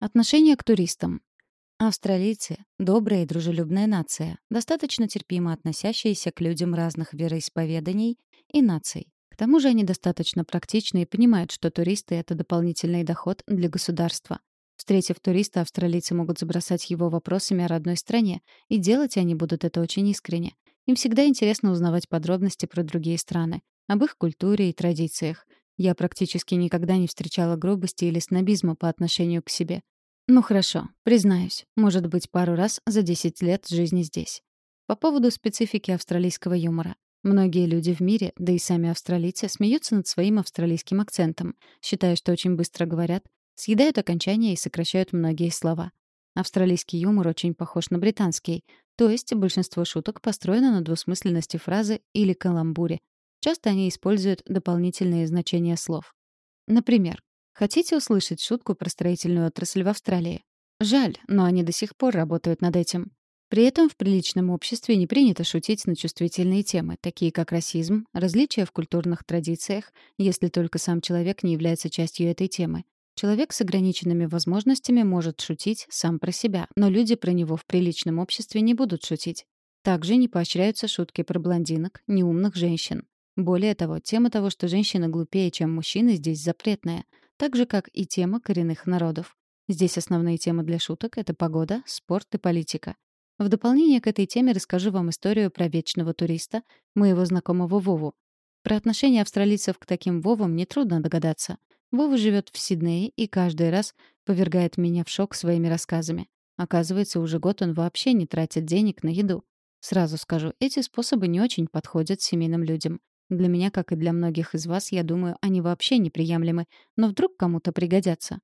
Отношение к туристам. Австралийцы — добрая и дружелюбная нация, достаточно терпимо относящаяся к людям разных вероисповеданий и наций. К тому же они достаточно практичны и понимают, что туристы — это дополнительный доход для государства. Встретив туриста, австралийцы могут забросать его вопросами о родной стране, и делать они будут это очень искренне. Им всегда интересно узнавать подробности про другие страны, об их культуре и традициях. Я практически никогда не встречала грубости или снобизма по отношению к себе. Ну хорошо, признаюсь, может быть, пару раз за 10 лет жизни здесь. По поводу специфики австралийского юмора. Многие люди в мире, да и сами австралийцы, смеются над своим австралийским акцентом, считая, что очень быстро говорят, съедают окончания и сокращают многие слова. Австралийский юмор очень похож на британский, то есть большинство шуток построено на двусмысленности фразы или каламбуре. Часто они используют дополнительные значения слов. Например, Хотите услышать шутку про строительную отрасль в Австралии? Жаль, но они до сих пор работают над этим. При этом в приличном обществе не принято шутить на чувствительные темы, такие как расизм, различия в культурных традициях, если только сам человек не является частью этой темы. Человек с ограниченными возможностями может шутить сам про себя, но люди про него в приличном обществе не будут шутить. Также не поощряются шутки про блондинок, неумных женщин. Более того, тема того, что женщина глупее, чем мужчины, здесь запретная — так же, как и тема коренных народов. Здесь основные темы для шуток — это погода, спорт и политика. В дополнение к этой теме расскажу вам историю про вечного туриста, моего знакомого Вову. Про отношение австралийцев к таким Вовам нетрудно догадаться. Вова живет в Сиднее и каждый раз повергает меня в шок своими рассказами. Оказывается, уже год он вообще не тратит денег на еду. Сразу скажу, эти способы не очень подходят семейным людям. Для меня, как и для многих из вас, я думаю, они вообще неприемлемы, но вдруг кому-то пригодятся.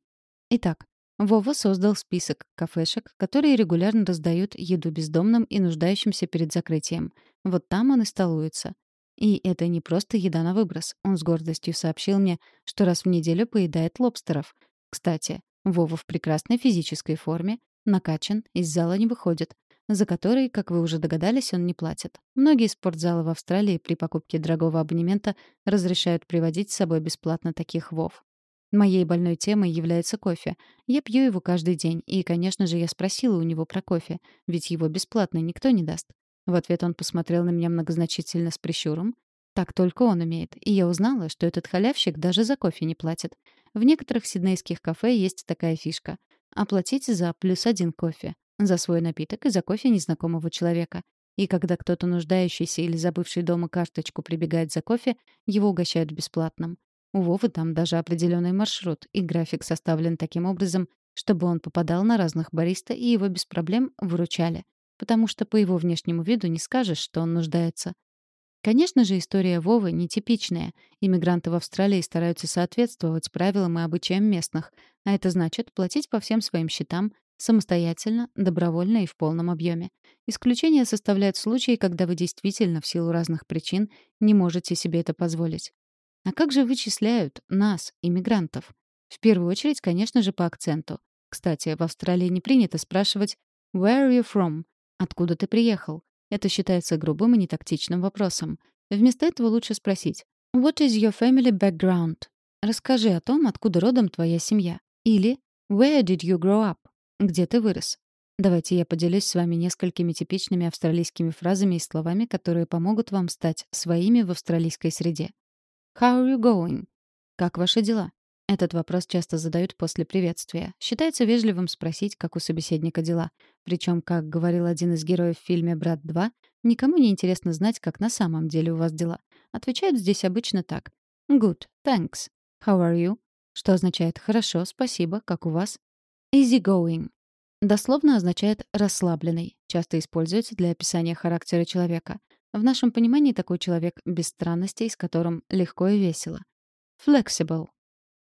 Итак, Вова создал список кафешек, которые регулярно раздают еду бездомным и нуждающимся перед закрытием. Вот там он и столуется. И это не просто еда на выброс. Он с гордостью сообщил мне, что раз в неделю поедает лобстеров. Кстати, Вова в прекрасной физической форме, накачан, из зала не выходит за который, как вы уже догадались, он не платит. Многие спортзалы в Австралии при покупке дорогого абонемента разрешают приводить с собой бесплатно таких вов. Моей больной темой является кофе. Я пью его каждый день, и, конечно же, я спросила у него про кофе, ведь его бесплатно никто не даст. В ответ он посмотрел на меня многозначительно с прищуром. Так только он умеет, и я узнала, что этот халявщик даже за кофе не платит. В некоторых сиднейских кафе есть такая фишка — оплатить за плюс один кофе. За свой напиток и за кофе незнакомого человека. И когда кто-то нуждающийся или забывший дома карточку прибегает за кофе, его угощают бесплатным. У Вовы там даже определенный маршрут, и график составлен таким образом, чтобы он попадал на разных бариста, и его без проблем выручали. Потому что по его внешнему виду не скажешь, что он нуждается. Конечно же, история Вовы нетипичная. Иммигранты в Австралии стараются соответствовать правилам и обычаям местных, а это значит платить по всем своим счетам, Самостоятельно, добровольно и в полном объеме. Исключение составляют случаи, когда вы действительно в силу разных причин не можете себе это позволить. А как же вычисляют нас, иммигрантов? В первую очередь, конечно же, по акценту. Кстати, в Австралии не принято спрашивать «Where are you from?» «Откуда ты приехал?» Это считается грубым и нетактичным вопросом. Вместо этого лучше спросить «What is your family background?» Расскажи о том, откуда родом твоя семья. Или «Where did you grow up?» Где ты вырос? Давайте я поделюсь с вами несколькими типичными австралийскими фразами и словами, которые помогут вам стать своими в австралийской среде. How are you going? Как ваши дела? Этот вопрос часто задают после приветствия. Считается вежливым спросить, как у собеседника дела. Причем, как говорил один из героев в фильме «Брат 2», никому не интересно знать, как на самом деле у вас дела. Отвечают здесь обычно так. Good, thanks. How are you? Что означает «хорошо, спасибо, как у вас?» Easygoing. Дословно означает «расслабленный». Часто используется для описания характера человека. В нашем понимании такой человек без странностей, с которым легко и весело. Flexible.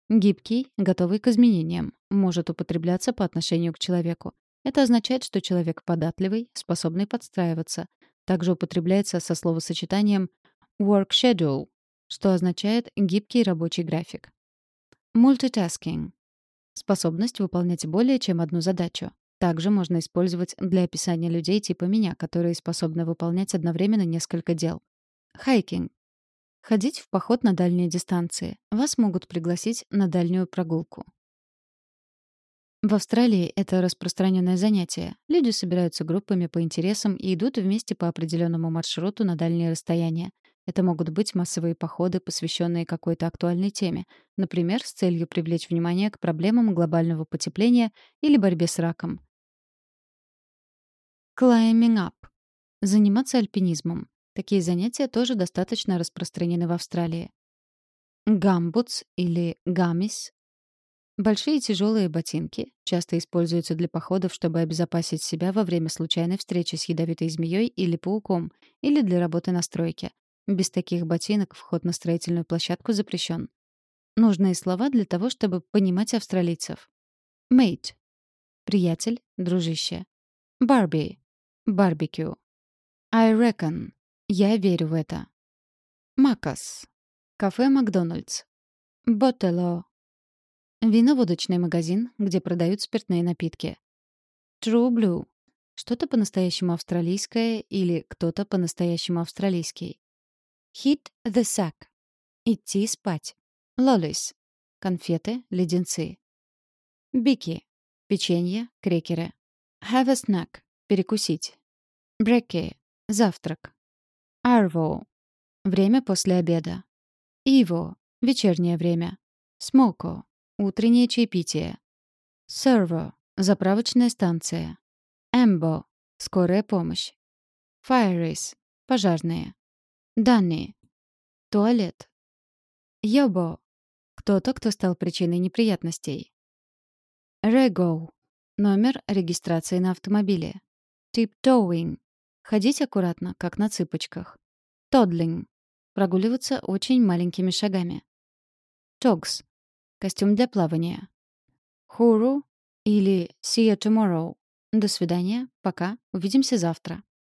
Гибкий, готовый к изменениям. Может употребляться по отношению к человеку. Это означает, что человек податливый, способный подстраиваться. Также употребляется со словосочетанием work schedule, что означает гибкий рабочий график. Multitasking Способность выполнять более чем одну задачу. Также можно использовать для описания людей типа меня, которые способны выполнять одновременно несколько дел. Хайкинг. Ходить в поход на дальние дистанции. Вас могут пригласить на дальнюю прогулку. В Австралии это распространенное занятие. Люди собираются группами по интересам и идут вместе по определенному маршруту на дальние расстояния. Это могут быть массовые походы, посвященные какой-то актуальной теме, например, с целью привлечь внимание к проблемам глобального потепления или борьбе с раком. Climbing up. Заниматься альпинизмом. Такие занятия тоже достаточно распространены в Австралии. Гамбутс или гамис Большие тяжелые ботинки часто используются для походов, чтобы обезопасить себя во время случайной встречи с ядовитой змеей или пауком, или для работы на стройке. Без таких ботинок вход на строительную площадку запрещен. Нужные слова для того, чтобы понимать австралийцев. Mate — приятель, дружище. Barbie — барбекю. I reckon — я верю в это. Макас — кафе Макдональдс. Ботело Вино-водочный магазин, где продают спиртные напитки. True Blue. Что-то по-настоящему австралийское или кто-то по-настоящему австралийский. Hit the sack. Идти спать. Lollies. Конфеты, леденцы. Бики. Печенье, крекеры. Have a snack. Перекусить. Brekkie. Завтрак. Arvo. Время после обеда. Ivo. Вечернее время. Smoko. Утреннее чаепитие. Servo — заправочная станция. Эмбо — скорая помощь. Fireys — пожарные. Данни — туалет. Йобо — кто-то, кто стал причиной неприятностей. Рего — номер регистрации на автомобиле. Tiptoeing — ходить аккуратно, как на цыпочках. Toddling — прогуливаться очень маленькими шагами. Togs Костюм для плавания. Хуру или see you tomorrow. До свидания, пока, увидимся завтра.